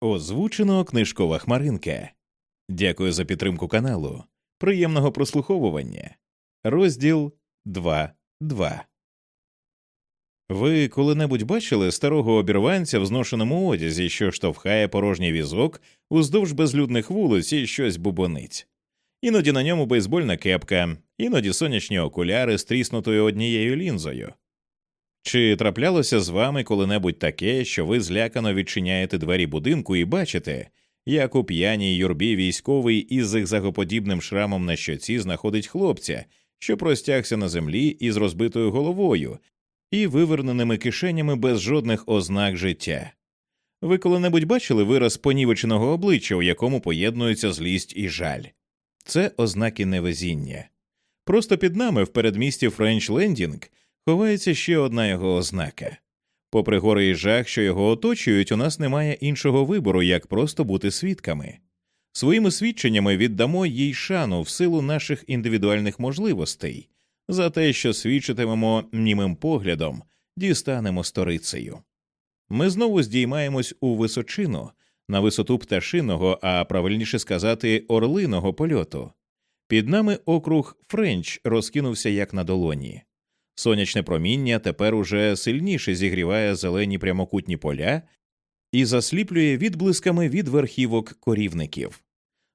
Озвучено книжкова хмаринка. Дякую за підтримку каналу. Приємного прослуховування. Розділ 2.2 Ви коли-небудь бачили старого обірванця в зношеному одязі, що штовхає порожній візок уздовж безлюдних вулиць і щось бубонить. Іноді на ньому бейсбольна кепка, іноді сонячні окуляри з тріснутою однією лінзою. Чи траплялося з вами коли-небудь таке, що ви злякано відчиняєте двері будинку і бачите, як у п'яній юрбі військовий із зигзагоподібним шрамом на щоці знаходить хлопця, що простягся на землі із розбитою головою і виверненими кишенями без жодних ознак життя? Ви коли-небудь бачили вираз понівеченого обличчя, у якому поєднуються злість і жаль? Це ознаки невезіння. Просто під нами в передмісті Френч Лендінг ховається ще одна його ознака. Попри гори і жах, що його оточують, у нас немає іншого вибору, як просто бути свідками. Своїми свідченнями віддамо їй шану в силу наших індивідуальних можливостей, за те, що свідчитимемо німим поглядом, дістанемо сторицею. Ми знову здіймаємось у височину, на висоту пташиного, а правильніше сказати, орлиного польоту. Під нами округ Френч розкинувся як на долоні. Сонячне проміння тепер уже сильніше зігріває зелені прямокутні поля і засліплює відблисками від верхівок корівників.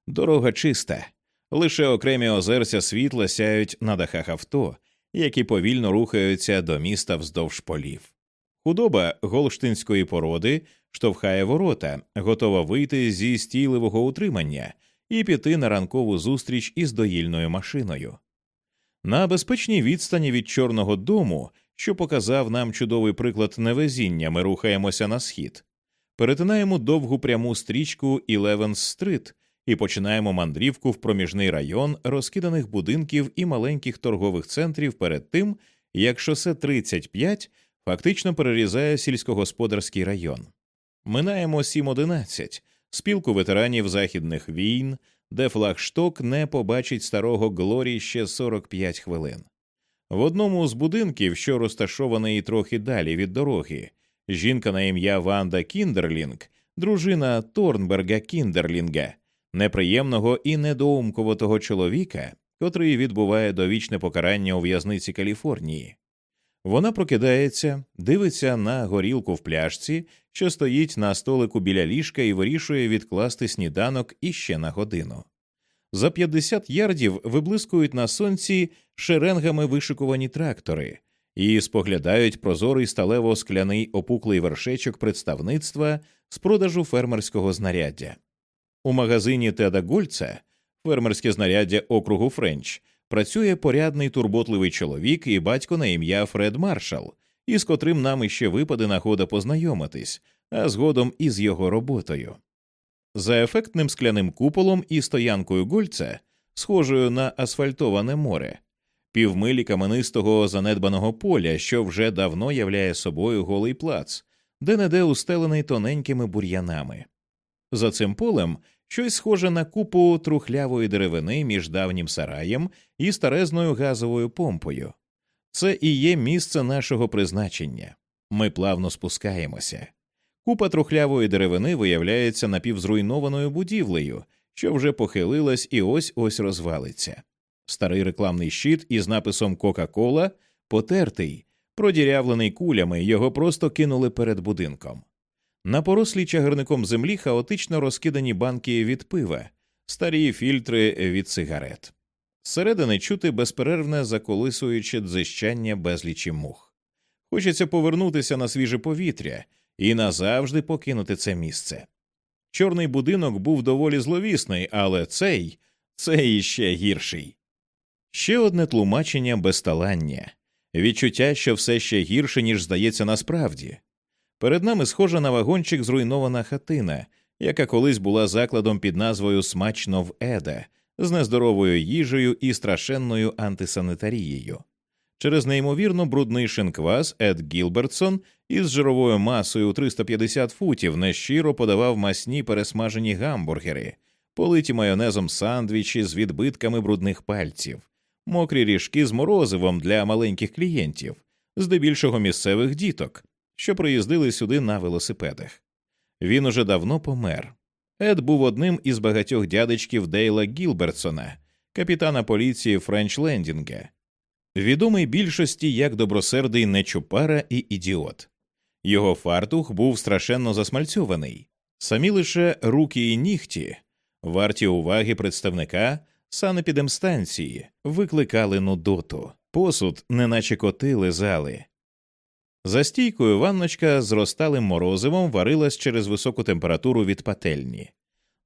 Дорога чиста, лише окремі озерця світла сяють на дахах авто, які повільно рухаються до міста вздовж полів. Худоба голштинської породи штовхає ворота, готова вийти зі стійливого утримання і піти на ранкову зустріч із доїльною машиною. На безпечній відстані від Чорного дому, що показав нам чудовий приклад невезіння, ми рухаємося на схід, перетинаємо довгу пряму стрічку Ілевенс Стрит і починаємо мандрівку в проміжний район розкиданих будинків і маленьких торгових центрів перед тим, як шосе 35 фактично перерізає сільськогосподарський район. Минаємо 7.11, спілку ветеранів західних війн де флагшток не побачить старого Глорі ще 45 хвилин. В одному з будинків, що розташований трохи далі від дороги, жінка на ім'я Ванда Кіндерлінг, дружина Торнберга Кіндерлінга, неприємного і недоумковатого чоловіка, котрий відбуває довічне покарання у в'язниці Каліфорнії. Вона прокидається, дивиться на горілку в пляшці, що стоїть на столику біля ліжка і вирішує відкласти сніданок іще на годину. За 50 ярдів виблискують на сонці шеренгами вишикувані трактори і споглядають прозорий сталево скляний опуклий вершечок представництва з продажу фермерського знаряддя. У магазині Теда Гольца, фермерське знаряддя округу Френч, працює порядний турботливий чоловік і батько на ім'я Фред Маршал, із котрим нам іще випаде нагода познайомитись, а згодом із його роботою. За ефектним скляним куполом і стоянкою гольця, схожою на асфальтоване море, півмилі каменистого занедбаного поля, що вже давно являє собою голий плац, де неде устелений тоненькими бур'янами. За цим полем щось схоже на купу трухлявої деревини між давнім сараєм і старезною газовою помпою. Це і є місце нашого призначення. Ми плавно спускаємося. Купа трухлявої деревини виявляється напівзруйнованою будівлею, що вже похилилась і ось ось розвалиться. Старий рекламний щит із написом Кока-Кола потертий, продірявлений кулями, його просто кинули перед будинком. На порослій чагарником землі хаотично розкидані банки від пива, старі фільтри від сигарет. Зсередини чути безперервне заколисуюче дзищання безлічі мух. Хочеться повернутися на свіже повітря і назавжди покинути це місце. Чорний будинок був доволі зловісний, але цей цей іще гірший. Ще одне тлумачення безталання, відчуття, що все ще гірше, ніж здається насправді. Перед нами схожа на вагончик зруйнована хатина, яка колись була закладом під назвою Смачно в Еда з нездоровою їжею і страшенною антисанітарією. Через неймовірно брудний шинквас Ед Гілбертсон із жировою масою у 350 футів нещиро подавав масні пересмажені гамбургери, политі майонезом сандвічі з відбитками брудних пальців, мокрі ріжки з морозивом для маленьких клієнтів, здебільшого місцевих діток, що приїздили сюди на велосипедах. Він уже давно помер. Ед був одним із багатьох дядечків Дейла Гілбертсона, капітана поліції Френч Лендінга, відомий більшості як добросердий нечупара і ідіот. Його фартух був страшенно засмальцьований, самі лише руки і нігті, варті уваги представника санепідемстанції, викликали нудоту, посуд, неначе коти лизали. За стійкою ванночка з розталим морозивом варилась через високу температуру від пательні.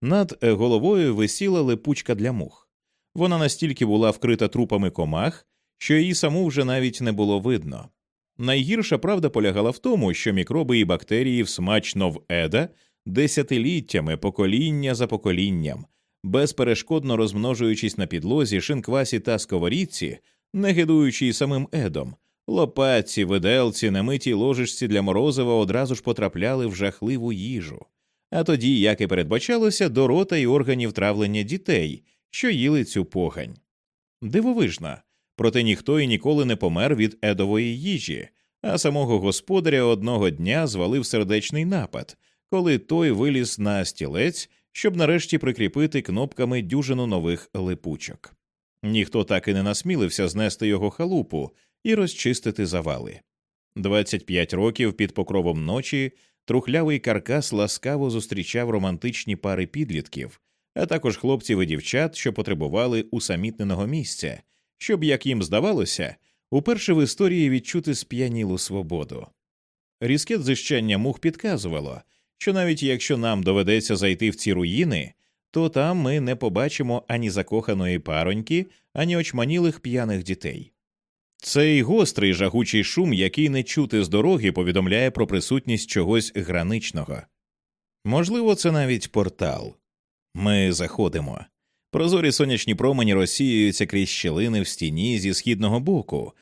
Над головою висіла липучка для мух. Вона настільки була вкрита трупами комах, що її саму вже навіть не було видно. Найгірша правда полягала в тому, що мікроби і бактерії всмачно в еда десятиліттями, покоління за поколінням, безперешкодно розмножуючись на підлозі, шинквасі та сковорідці, не гидуючи й самим едом, лопатці, виделці, намитій ложечці для морозива одразу ж потрапляли в жахливу їжу. А тоді, як і передбачалося, до рота й органів травлення дітей, що їли цю погань. Дивовижно, проте ніхто і ніколи не помер від едової їжі, а самого господаря одного дня звалив сердечний напад, коли той виліз на стілець, щоб нарешті прикріпити кнопками дюжину нових липучок. Ніхто так і не насмілився знести його халупу і розчистити завали. 25 років під покровом ночі трухлявий каркас ласкаво зустрічав романтичні пари підлітків, а також хлопців і дівчат, що потребували усамітненого місця, щоб, як їм здавалося, уперше в історії відчути сп'янілу свободу. Різке дзищання мух підказувало, що навіть якщо нам доведеться зайти в ці руїни, то там ми не побачимо ані закоханої пароньки, ані очманілих п'яних дітей. Цей гострий жагучий шум, який не чути з дороги, повідомляє про присутність чогось граничного. Можливо, це навіть портал. Ми заходимо. Прозорі сонячні промені розсіюються крізь щілини в стіні зі східного боку,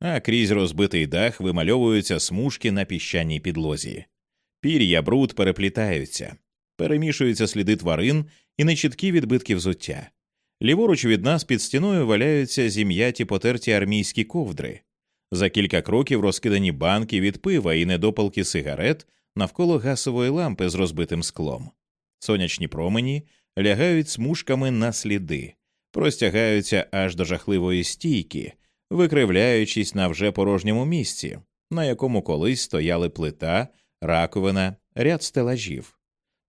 а крізь розбитий дах вимальовуються смужки на піщаній підлозі. Пір'я, бруд переплітаються, перемішуються сліди тварин і нечіткі відбитки взуття. Ліворуч від нас під стіною валяються зім'яті потерті армійські ковдри, за кілька кроків розкидані банки від пива і недопалки сигарет навколо гасової лампи з розбитим склом. Сонячні промені лягають смужками на сліди, простягаються аж до жахливої стійки, викривляючись на вже порожньому місці, на якому колись стояли плита, раковина, ряд стелажів.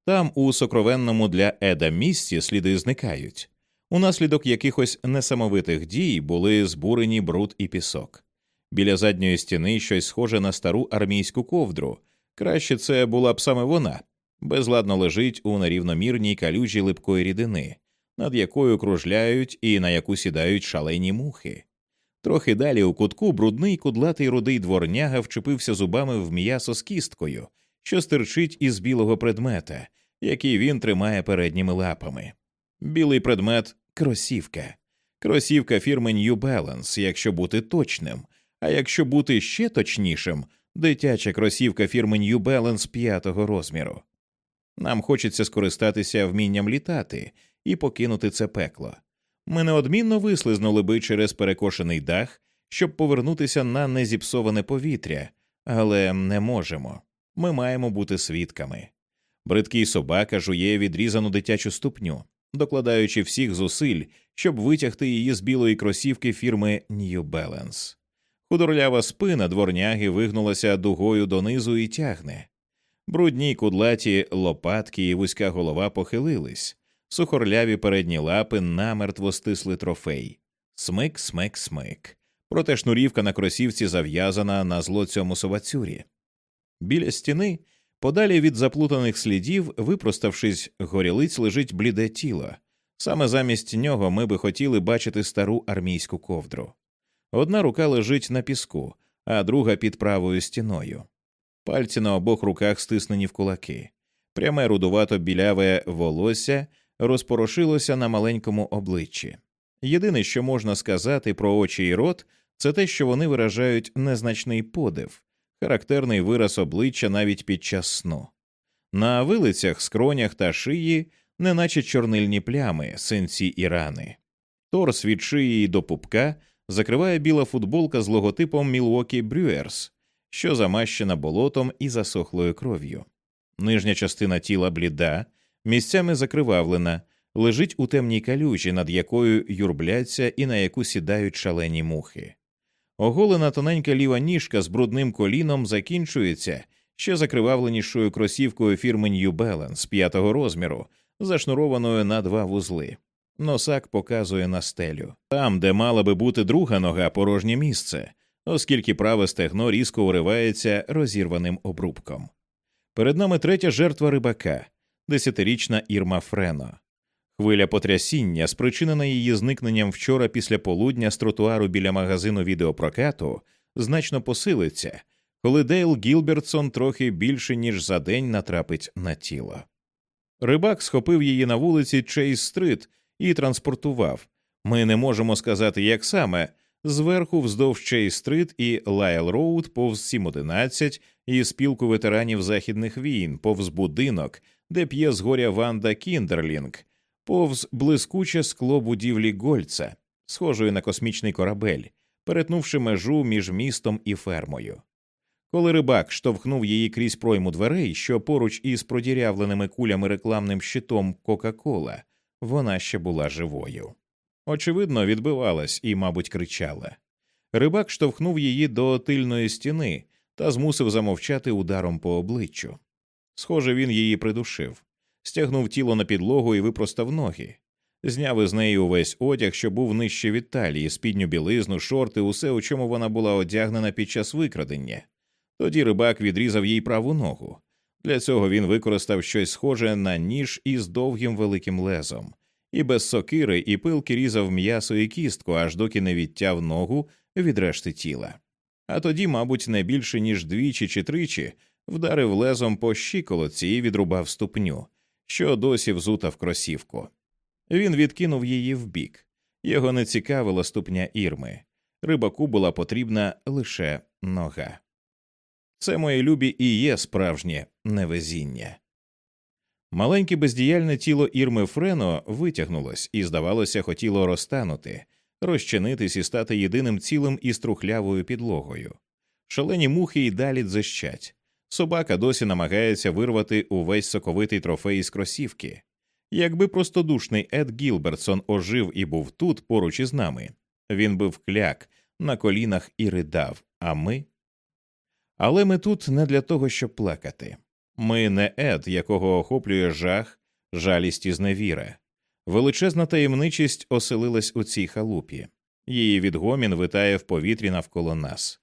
Там, у сокровенному для еда місці, сліди зникають, унаслідок якихось несамовитих дій були збурені бруд і пісок. Біля задньої стіни щось схоже на стару армійську ковдру. Краще це була б саме вона, безладно лежить у нерівномірній калюжі липкої рідини, над якою кружляють і на яку сідають шалені мухи. Трохи далі у кутку брудний кудлатий рудий дворняга вчепився зубами в м'ясо з кісткою, що стирчить із білого предмета, який він тримає передніми лапами. Білий предмет кросівка. Кросівка фірми New Balance, якщо бути точним, а якщо бути ще точнішим, дитяча кросівка фірми New Balance п'ятого розміру. Нам хочеться скористатися вмінням літати і покинути це пекло. Ми неодмінно вислизнули би через перекошений дах, щоб повернутися на незіпсоване повітря, але не можемо. Ми маємо бути свідками. Бридкий собака жує відрізану дитячу ступню, докладаючи всіх зусиль, щоб витягти її з білої кросівки фірми New Balance. Худорлява спина дворняги вигнулася дугою донизу і тягне. Брудні кудлаті лопатки і вузька голова похилились, сухорляві передні лапи намертво стисли трофей. Смик, смик, смик. Проте шнурівка на кросівці зав'язана на зло цьому совацюрі. Біля стіни, подалі від заплутаних слідів, випроставшись, горілиць лежить бліде тіло. Саме замість нього ми би хотіли бачити стару армійську ковдру. Одна рука лежить на піску, а друга під правою стіною. Пальці на обох руках стиснені в кулаки. Пряме рудувато біляве волосся розпорошилося на маленькому обличчі. Єдине, що можна сказати про очі і рот, це те, що вони виражають незначний подив, характерний вираз обличчя навіть під час сну. На вилицях, скронях та шиї, неначе чорнильні плями, синці і рани. Торс від шиї до пупка закриває біла футболка з логотипом Milwaukee Brewers, що замащена болотом і засохлою кров'ю. Нижня частина тіла бліда, місцями закривавлена, лежить у темній калюжі, над якою юрбляться і на яку сідають шалені мухи. Оголена тоненька ліва ніжка з брудним коліном закінчується ще закривавленішою кросівкою фірми New Balance п'ятого розміру, зашнурованою на два вузли. Носак показує на стелю. Там, де мала би бути друга нога, порожнє місце, оскільки праве стегно різко уривається розірваним обрубком. Перед нами третя жертва рибака, десятирічна Ірма Френо. Хвиля потрясіння, спричинена її зникненням вчора після полудня з тротуару біля магазину відеопрокату, значно посилиться, коли Дейл Гілбертсон трохи більше ніж за день натрапить на тіло. Рибак схопив її на вулиці Чейз Стрит і транспортував. Ми не можемо сказати, як саме, зверху вздовж Чейз Стрит і Лайл Роуд повз 711 і спілку ветеранів західних війн, повз будинок, де п'є з горя Ванда Кіндерлінг, повз блискуче скло будівлі Гольца, схожої на космічний корабель, перетнувши межу між містом і фермою. Коли рибак штовхнув її крізь пройму дверей, що поруч із продірявленими кулями рекламним щитом Кока-Кола, вона ще була живою. Очевидно, відбивалась і, мабуть, кричала. Рибак штовхнув її до тильної стіни та змусив замовчати ударом по обличчю. Схоже, він її придушив, стягнув тіло на підлогу і випростав ноги, зняв із неї увесь одяг, що був нижче від талії, спідню білизну, шорти, усе, у чому вона була одягнена під час викрадення. Тоді рибак відрізав їй праву ногу. Для цього він використав щось схоже на ніж із довгим великим лезом, і без сокири і пилки різав м'ясо і кістку, аж доки не відтяв ногу від решти тіла. А тоді, мабуть, не більше ніж двічі чи тричі вдарив лезом по щиколотці і відрубав ступню, що досі взута в кросівку. Він відкинув її вбік. Його не цікавила ступня ірми. Рибаку була потрібна лише нога. Це мої любі і є справжнє невезіння. Маленьке бездіяльне тіло Ірми Френо витягнулось і, здавалося, хотіло розтанути, розчинитись і стати єдиним цілим із трухлявою підлогою. Шалені мухи й далі дзищать. Собака досі намагається вирвати увесь соковитий трофей із кросівки. Якби простодушний Ед Гілбертсон ожив і був тут поруч із нами, він би вкляк на колінах і ридав, а ми. Але ми тут не для того, щоб плакати. Ми не Ед, якого охоплює жах, жалість і зневіра. Величезна таємничість оселилась у цій халупі, її відгомін витає в повітрі навколо нас.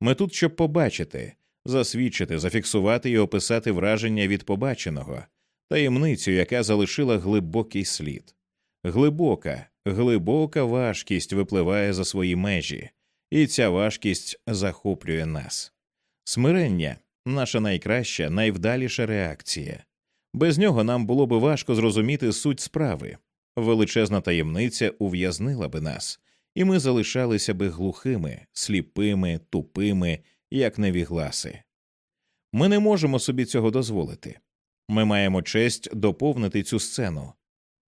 Ми тут, щоб побачити, засвідчити, зафіксувати і описати враження від побаченого, таємницю, яка залишила глибокий слід. Глибока, глибока важкість випливає за свої межі, і ця важкість захоплює нас. Смирення наша найкраща, найвдаліша реакція. Без нього нам було би важко зрозуміти суть справи. Величезна таємниця ув'язнила би нас, і ми залишалися би глухими, сліпими, тупими, як невігласи. Ми не можемо собі цього дозволити. Ми маємо честь доповнити цю сцену.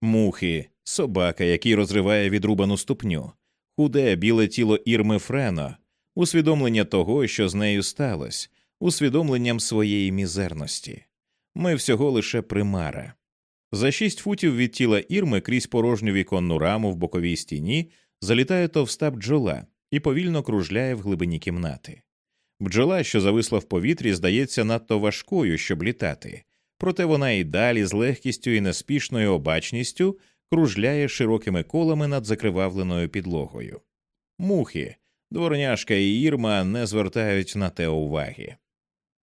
Мухи, собака, який розриває відрубану ступню, худе біле тіло Ірми Френо, усвідомлення того, що з нею сталося, усвідомленням своєї мізерності. Ми всього лише примара. За шість футів від тіла Ірми крізь порожню віконну раму в боковій стіні залітає товста бджола і повільно кружляє в глибині кімнати. Бджола, що зависла в повітрі, здається надто важкою, щоб літати, проте вона і далі з легкістю і неспішною обачністю кружляє широкими колами над закривавленою підлогою. Мухи, дворняшка і ірма не звертають на те уваги.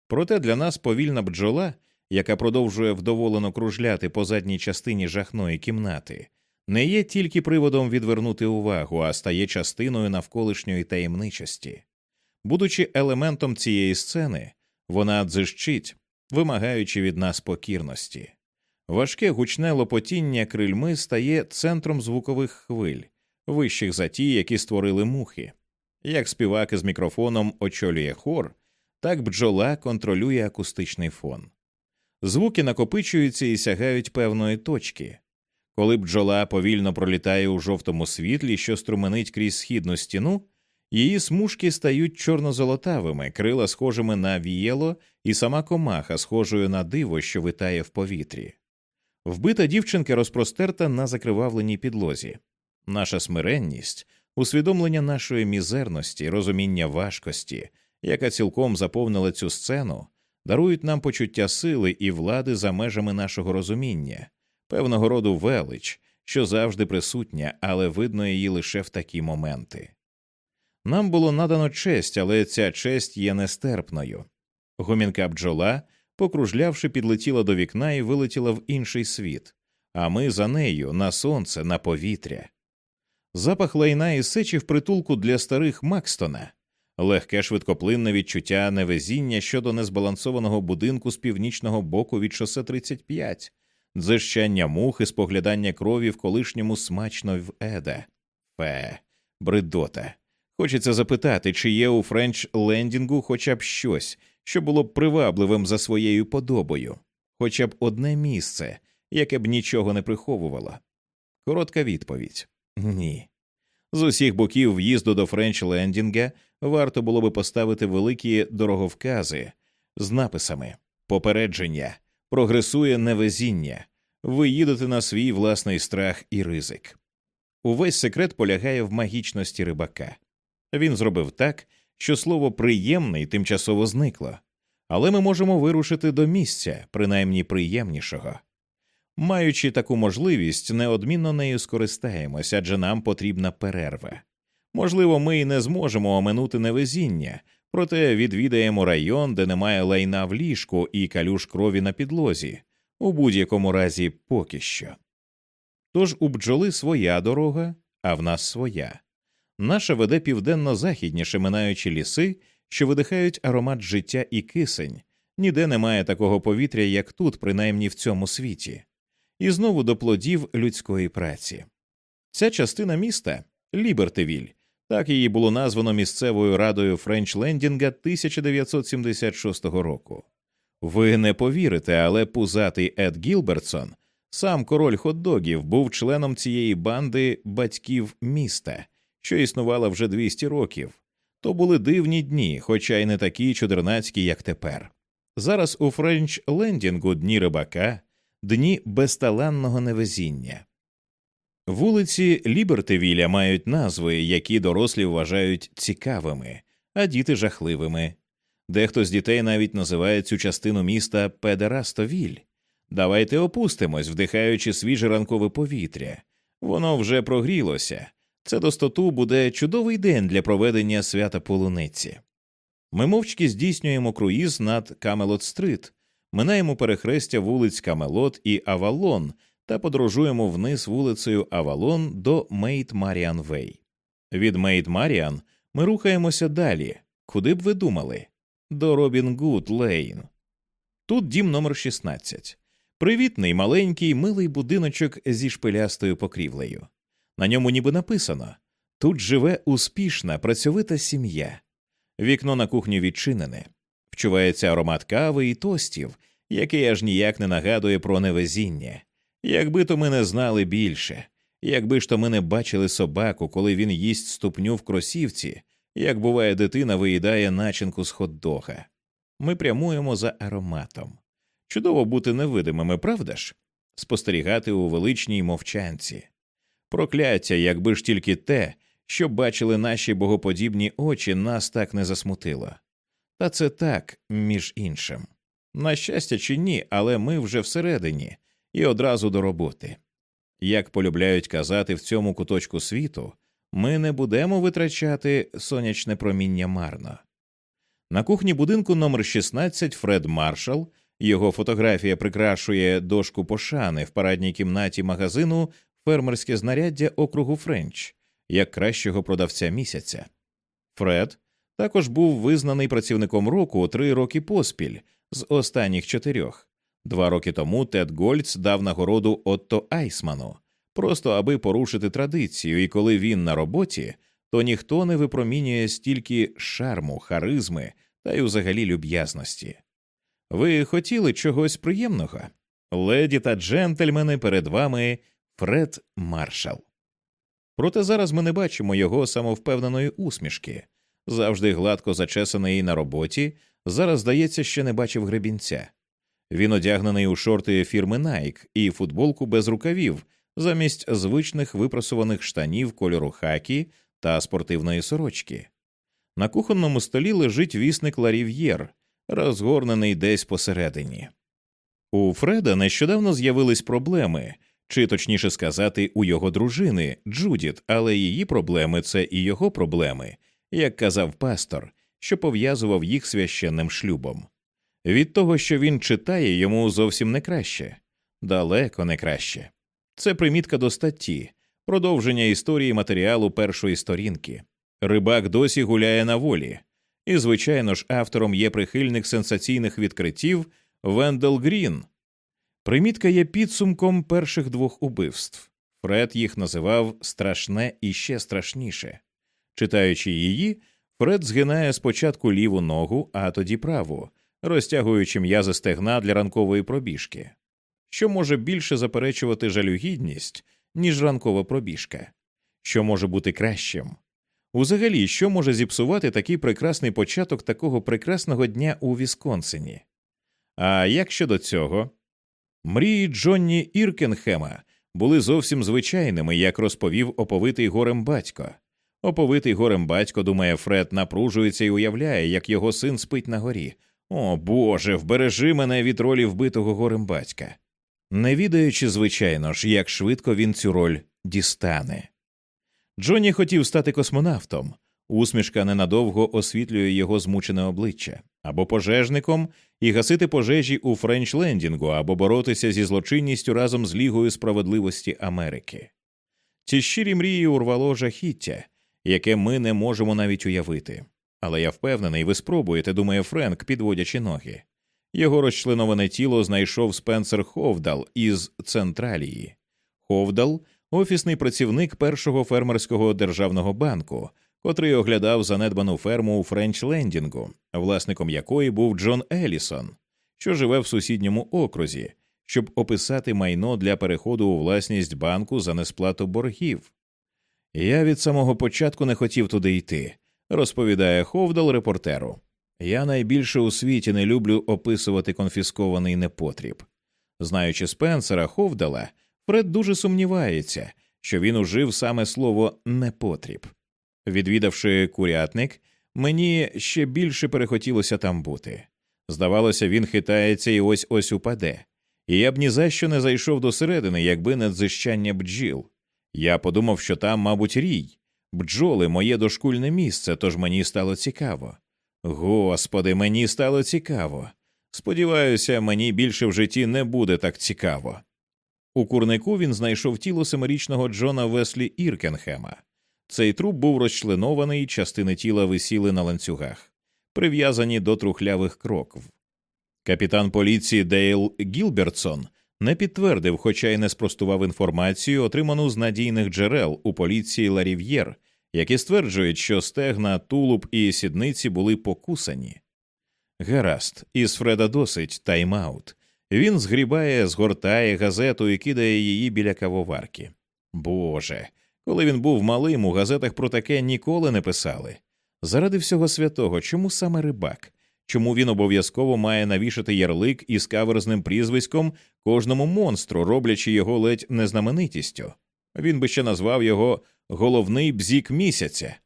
Проте для нас повільна бджола, яка продовжує вдоволено кружляти по задній частині жахної кімнати, не є тільки приводом відвернути увагу, а стає частиною навколишньої таємничості. Будучи елементом цієї сцени, вона дзищить, вимагаючи від нас покірності. Важке гучне лопотіння крильми стає центром звукових хвиль, вищих за ті, які створили мухи. Як співак із мікрофоном очолює хор, так бджола контролює акустичний фон. Звуки накопичуються і сягають певної точки. Коли бджола повільно пролітає у жовтому світлі, що струменить крізь східну стіну, Її смужки стають чорно-золотавими, крила схожими на вієло, і сама комаха схожою на диво, що витає в повітрі. Вбита дівчинка розпростерта на закривавленій підлозі. Наша смиренність, усвідомлення нашої мізерності, розуміння важкості, яка цілком заповнила цю сцену, дарують нам почуття сили і влади за межами нашого розуміння, певного роду велич, що завжди присутня, але видно її лише в такі моменти. Нам було надано честь, але ця честь є нестерпною. Гомінка бджола, покружлявши, підлетіла до вікна і вилетіла в інший світ, а ми за нею на сонце, на повітря. Запах лайна і сечі в притулку для старих Макстона, легке швидкоплинне відчуття невезіння щодо незбалансованого будинку з північного боку від шосе 35, дзищання мух і споглядання крові в колишньому смачно в еда. Фе, бридота. Хочеться запитати, чи є у Френч лендінгу хоча б щось, що було б привабливим за своєю подобою, хоча б одне місце, яке б нічого не приховувало. Коротка відповідь ні. З усіх боків в'їзду до Френч Лендінга варто було би поставити великі дороговкази з написами Попередження, прогресує невезіння, ви їдете на свій власний страх і ризик. Увесь секрет полягає в магічності рибака. Він зробив так, що слово приємний тимчасово зникло, але ми можемо вирушити до місця, принаймні приємнішого. Маючи таку можливість, неодмінно нею скористаємось, адже нам потрібна перерва. Можливо, ми й не зможемо оминути невезіння, проте відвідаємо район, де немає лайна в ліжку і калюш крові на підлозі, у будь-якому разі поки що. Тож у бджоли своя дорога, а в нас своя. Наша веде південно-західніше, минаючи ліси, що видихають аромат життя і кисень, ніде немає такого повітря, як тут, принаймні в цьому світі, і знову до плодів людської праці. Ця частина міста Лібертивіль, так її було названо місцевою радою Френчлендінга 1976 року. Ви не повірите, але пузатий Ед Гілбертсон, сам король хот-догів, був членом цієї банди батьків міста що існувала вже 200 років. То були дивні дні, хоча й не такі чудернацькі, як тепер. Зараз у Френч Лендінгу дні рибака, дні безталанного невезіння. Вулиці Лібертевіля мають назви, які дорослі вважають цікавими, а діти жахливими. Дехто з дітей навіть називає цю частину міста Педерастовіль. Давайте опустимось, вдихаючи свіже ранкове повітря. Воно вже прогрілося, це достоту буде чудовий день для проведення свята полуниці. Ми мовчки здійснюємо круїз над Камелот Стрит, минаємо перехрестя вулиць Камелот і Авалон та подорожуємо вниз вулицею Авалон до Мейд Маріан Вей. Від Мейд Маріан ми рухаємося далі. Куди б ви думали? До Робін Гуд Лейн. Тут дім номер 16. Привітний, маленький, милий будиночок зі шпилястою покрівлею. На ньому ніби написано тут живе успішна, працьовита сім'я. Вікно на кухню відчинене, вчувається аромат кави і тостів, який аж ніяк не нагадує про невезіння. Якби то ми не знали більше, якби ж то ми не бачили собаку, коли він їсть ступню в кросівці, як буває, дитина виїдає начинку з хот-дога. Ми прямуємо за ароматом. Чудово бути невидимими, правда ж? Спостерігати у величній мовчанці. Прокляття, якби ж тільки те, що бачили наші богоподібні очі, нас так не засмутило. Та це так, між іншим. На щастя, чи ні, але ми вже всередині і одразу до роботи. Як полюбляють казати в цьому куточку світу, ми не будемо витрачати сонячне проміння марно. На кухні будинку номер 16 Фред Маршал, його фотографія прикрашує дошку пошани в парадній кімнаті магазину фермерське знаряддя округу Френч як кращого продавця місяця. Фред також був визнаний працівником року три роки поспіль з останніх чотирьох. Два роки тому Тед Гольц дав нагороду Отто Айсману, просто аби порушити традицію, і коли він на роботі, то ніхто не випромінює стільки шарму, харизми та й взагалі люб'язності. Ви хотіли чогось приємного? Леді та джентльмени перед вами Фред Маршал. Проте зараз ми не бачимо його самовпевненої усмішки, завжди гладко зачесаний на роботі, зараз, здається, ще не бачив гребінця. Він одягнений у шорти фірми Nike і футболку без рукавів, замість звичних випросуваних штанів кольору хакі та спортивної сорочки. На кухонному столі лежить вісник Ларів'єр, розгорнений десь посередині. У Фреда нещодавно з'явились проблеми, чи точніше сказати, у його дружини Джудіт, але її проблеми це і його проблеми, як казав пастор, що пов'язував їх священним шлюбом. Від того, що він читає, йому зовсім не краще, далеко не краще. Це примітка до статті, продовження історії матеріалу першої сторінки. Рибак досі гуляє на волі, і, звичайно ж, автором є прихильник сенсаційних відкриттів Вендел Грін. Примітка є підсумком перших двох убивств. Фред їх називав страшне і ще страшніше. Читаючи її, Фред згинає спочатку ліву ногу, а тоді праву, розтягуючи м'язи стегна для ранкової пробіжки, що може більше заперечувати жалюгідність, ніж ранкова пробіжка, що може бути кращим. Узагалі, що може зіпсувати такий прекрасний початок такого прекрасного дня у Вісконсині? А як щодо цього, мрії Джонні Іркенхема були зовсім звичайними, як розповів оповитий горем батько. Оповитий горем батько, думає, Фред напружується і уявляє, як його син спить на горі. О Боже, вбережи мене від ролі вбитого горем батька, не відаючи, звичайно ж, як швидко він цю роль дістане. Джонні хотів стати космонавтом, усмішка ненадовго освітлює його змучене обличчя, або пожежником і гасити пожежі у Френчлендінгу, або боротися зі злочинністю разом з Лігою справедливості Америки. Ці щирі мрії урвало жахіття, яке ми не можемо навіть уявити. Але я впевнений, ви спробуєте, думає Френк, підводячи ноги. Його розчленоване тіло знайшов Спенсер Ховдал із Централії. Ховдал офісний працівник першого фермерського державного банку, котрий оглядав занедбану ферму у Френч-Лендінгу, власником якої був Джон Елісон, що живе в сусідньому окрузі, щоб описати майно для переходу у власність банку за несплату боргів. Я від самого початку не хотів туди йти, розповідає Ховдал репортеру. Я найбільше у світі не люблю описувати конфіскований непотріб. Знаючи Спенсера Ховдала, Фред дуже сумнівається, що він ужив саме слово непотріб. Відвідавши курятник, мені ще більше перехотілося там бути. Здавалося, він хитається і ось ось упаде, і я б ні за що не зайшов до середини, якби не дзищання бджіл. Я подумав, що там, мабуть, рій, бджоли моє дошкульне місце, тож мені стало цікаво. Господи, мені стало цікаво. Сподіваюся, мені більше в житті не буде так цікаво. У курнику він знайшов тіло семирічного Джона Веслі Іркенхема. Цей труп був розчленований, частини тіла висіли на ланцюгах, прив'язані до трухлявих крокв. Капітан поліції Дейл Гілбертсон не підтвердив, хоча й не спростував інформацію, отриману з надійних джерел у поліції Ларів'єр, які стверджують, що стегна, тулуб і сідниці були покусані. Гаразд, із Фреда досить тайм-аут. Він згрібає, згортає газету і кидає її біля кавоварки. Боже, коли він був малим, у газетах про таке ніколи не писали. Заради всього святого, чому саме рибак? Чому він обов'язково має навішати ярлик із каверзним прізвиськом кожному монстру, роблячи його ледь незнаменитістю? Він би ще назвав його головний бзік місяця.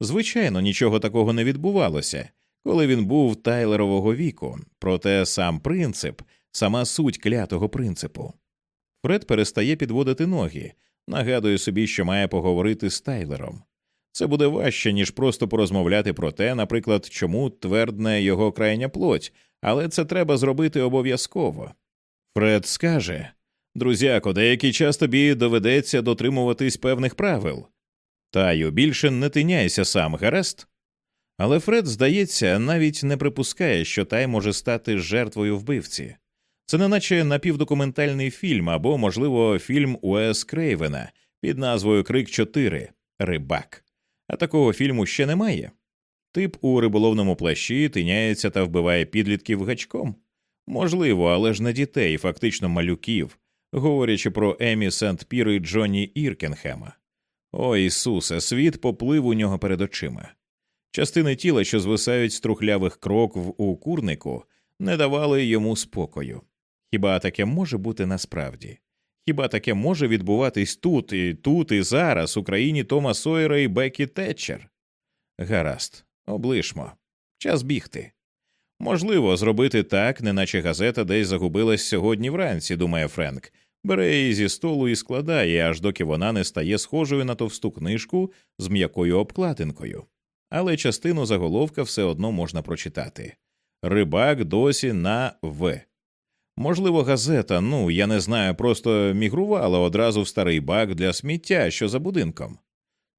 Звичайно, нічого такого не відбувалося, коли він був тайлерового віку, проте сам принцип, сама суть клятого принципу. Фред перестає підводити ноги, нагадує собі, що має поговорити з Тайлером. Це буде важче, ніж просто порозмовляти про те, наприклад, чому твердне його крайня плоть, але це треба зробити обов'язково. Фред скаже Друзяко, деякий час тобі доведеться дотримуватись певних правил. Таю, більше не тиняйся сам, гаразд? Але Фред, здається, навіть не припускає, що Тай може стати жертвою вбивці. Це не наче напівдокументальний фільм або, можливо, фільм Уес Крейвена під назвою Крик 4 Рибак. А такого фільму ще немає. Тип у риболовному плащі тиняється та вбиває підлітків гачком. Можливо, але ж не дітей, фактично малюків, говорячи про Емі Сент Пір і Джонні Іркенхема. О Ісусе, світ поплив у нього перед очима. Частини тіла, що звисають з трухлявих кроків у курнику, не давали йому спокою. Хіба таке може бути насправді? Хіба таке може відбуватись тут і тут, і зараз, у країні Тома Сойера і Бекі Тетчер? Гаразд, облишмо. Час бігти. Можливо, зробити так, неначе газета десь загубилась сьогодні вранці, думає Френк, бере її зі столу і складає, аж доки вона не стає схожою на товсту книжку з м'якою обкладинкою. Але частину заголовка все одно можна прочитати Рибак досі на В. Можливо, газета, ну я не знаю, просто мігрувала одразу в старий бак для сміття, що за будинком.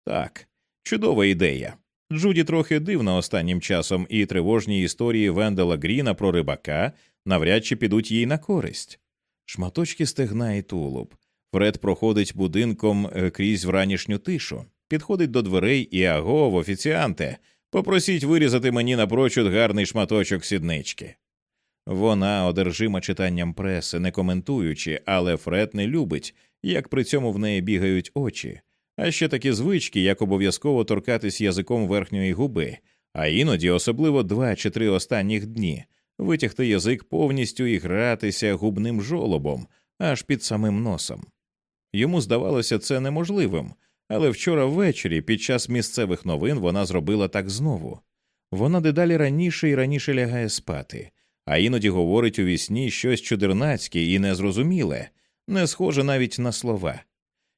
Так, чудова ідея. Джуді трохи дивна останнім часом, і тривожні історії Вендела Гріна про рибака навряд чи підуть їй на користь. Шматочки стегна і тулуб. Фред проходить будинком е, крізь вранішню тишу, підходить до дверей і агов, офіціанте, попросіть вирізати мені напрочуд гарний шматочок сіднички. Вона одержима читанням преси, не коментуючи, але Фред не любить, як при цьому в неї бігають очі, а ще такі звички, як обов'язково торкатись язиком верхньої губи, а іноді, особливо два чи три останніх дні, витягти язик повністю і гратися губним жолобом аж під самим носом. Йому здавалося це неможливим, але вчора ввечері, під час місцевих новин, вона зробила так знову. Вона дедалі раніше і раніше лягає спати а іноді говорить у вісні щось чудернацьке і незрозуміле, не схоже навіть на слова.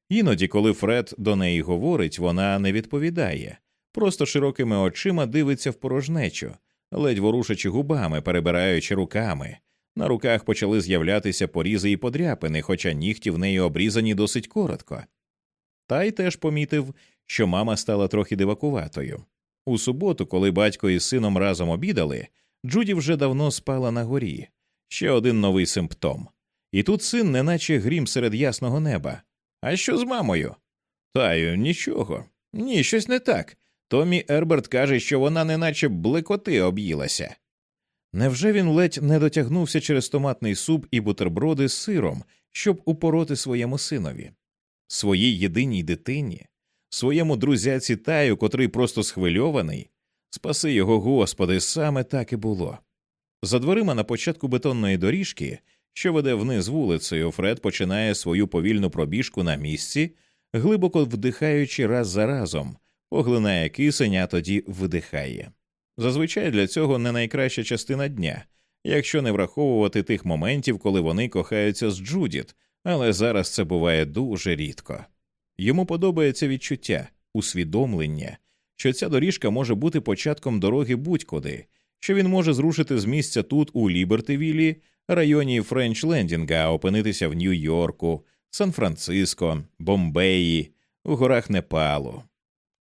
Іноді, коли Фред до неї говорить, вона не відповідає, просто широкими очима дивиться в порожнечу, ледь ворушачи губами, перебираючи руками. На руках почали з'являтися порізи і подряпини, хоча нігті в неї обрізані досить коротко. Та й теж помітив, що мама стала трохи дивакуватою. У суботу, коли батько із сином разом обідали, Джуді вже давно спала на горі, ще один новий симптом. І тут син, неначе грім серед ясного неба. А що з мамою? Таю, нічого. Ні, щось не так. Томі Ерберт каже, що вона неначе блекоти об'їлася. Невже він ледь не дотягнувся через томатний суп і бутерброди з сиром, щоб упороти своєму синові, своїй єдиній дитині, своєму друзяці таю, котрий просто схвильований, Спаси його, Господи, саме так і було. За дверима на початку бетонної доріжки, що веде вниз вулицею, Фред починає свою повільну пробіжку на місці, глибоко вдихаючи раз за разом, поглинає кисень, а тоді видихає. Зазвичай для цього не найкраща частина дня, якщо не враховувати тих моментів, коли вони кохаються з Джудіт, але зараз це буває дуже рідко. Йому подобається відчуття, усвідомлення що ця доріжка може бути початком дороги будь-куди, що він може зрушити з місця тут, у Лібертивілі, районі Френч-Лендінга, опинитися в Нью-Йорку, Сан-Франциско, Бомбеї, у горах Непалу.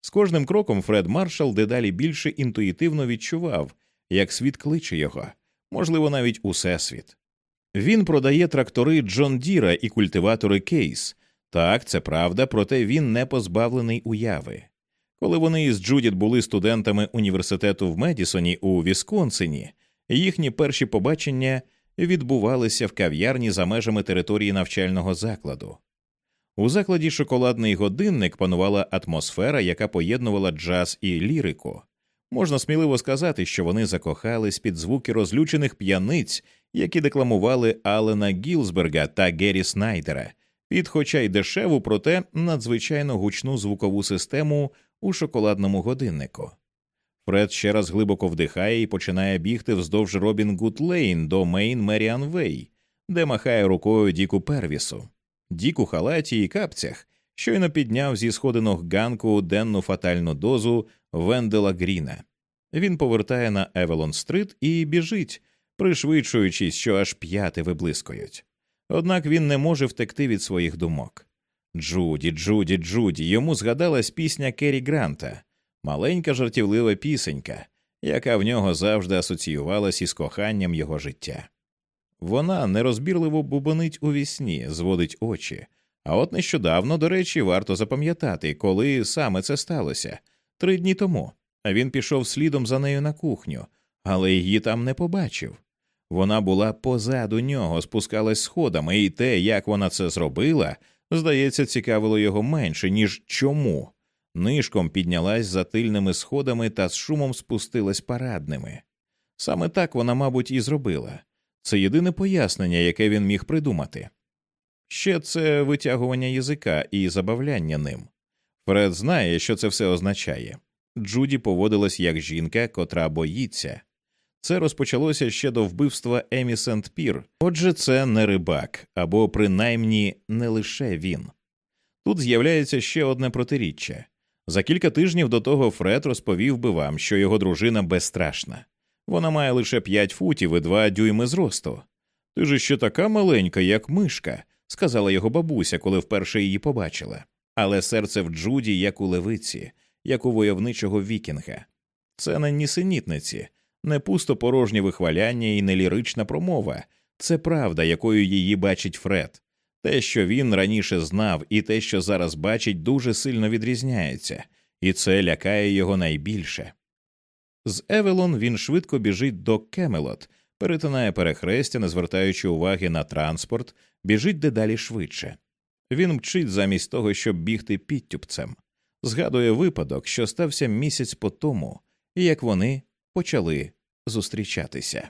З кожним кроком Фред Маршал дедалі більше інтуїтивно відчував, як світ кличе його, можливо, навіть усесвіт. Він продає трактори Джон Діра і культиватори Кейс. Так, це правда, проте він не позбавлений уяви. Коли вони із Джудіт були студентами університету в Медісоні у Вісконсині, їхні перші побачення відбувалися в кав'ярні за межами території навчального закладу. У закладі шоколадний годинник панувала атмосфера, яка поєднувала джаз і лірику. Можна сміливо сказати, що вони закохались під звуки розлючених п'яниць, які декламували Алена Гінсберга та Геррі Снайдера, під, хоча й дешеву, проте надзвичайно гучну звукову систему у шоколадному годиннику. Фред ще раз глибоко вдихає і починає бігти вздовж Робін Гуд Лейн до Мейд Меріан Вей, де махає рукою Діку Первісу. Дік у халаті і капцях щойно підняв зі сходинок ганку денну фатальну дозу Вендела Гріна. Він повертає на Евелон Стрит і біжить, пришвидшуючись, що аж п'яти виблискують. Однак він не може втекти від своїх думок. Джуді, Джуді, Джуді, йому згадалась пісня Керрі Гранта, маленька жартівлива пісенька, яка в нього завжди асоціювалась із коханням його життя. Вона нерозбірливо бубонить у вісні, зводить очі. А от нещодавно, до речі, варто запам'ятати, коли саме це сталося три дні тому. А він пішов слідом за нею на кухню, але її там не побачив. Вона була позаду нього, спускалась сходами, і те, як вона це зробила, здається, цікавило його менше, ніж чому. Нишком піднялась за тильними сходами та з шумом спустилась парадними. Саме так вона, мабуть, і зробила. Це єдине пояснення, яке він міг придумати. Ще це витягування язика і забавляння ним. Фред знає, що це все означає. Джуді поводилась як жінка, котра боїться. Це розпочалося ще до вбивства Емі Сент Пір. Отже, це не рибак, або принаймні не лише він. Тут з'являється ще одне протиріччя. За кілька тижнів до того Фред розповів би вам, що його дружина безстрашна. Вона має лише п'ять футів і два дюйми зросту. Ти ж ще така маленька, як мишка, сказала його бабуся, коли вперше її побачила. Але серце в Джуді, як у левиці, як у войовничого вікінга. Це не нісенітниці, не пусто порожнє вихваляння і не лірична промова, це правда, якою її бачить Фред. Те, що він раніше знав, і те, що зараз бачить, дуже сильно відрізняється, і це лякає його найбільше. З Евелон він швидко біжить до Кемелот, перетинає перехрестя, не звертаючи уваги на транспорт, біжить дедалі швидше. Він мчить замість того, щоб бігти підтюпцем, згадує випадок, що стався місяць по тому, і як вони почали зустрічатися.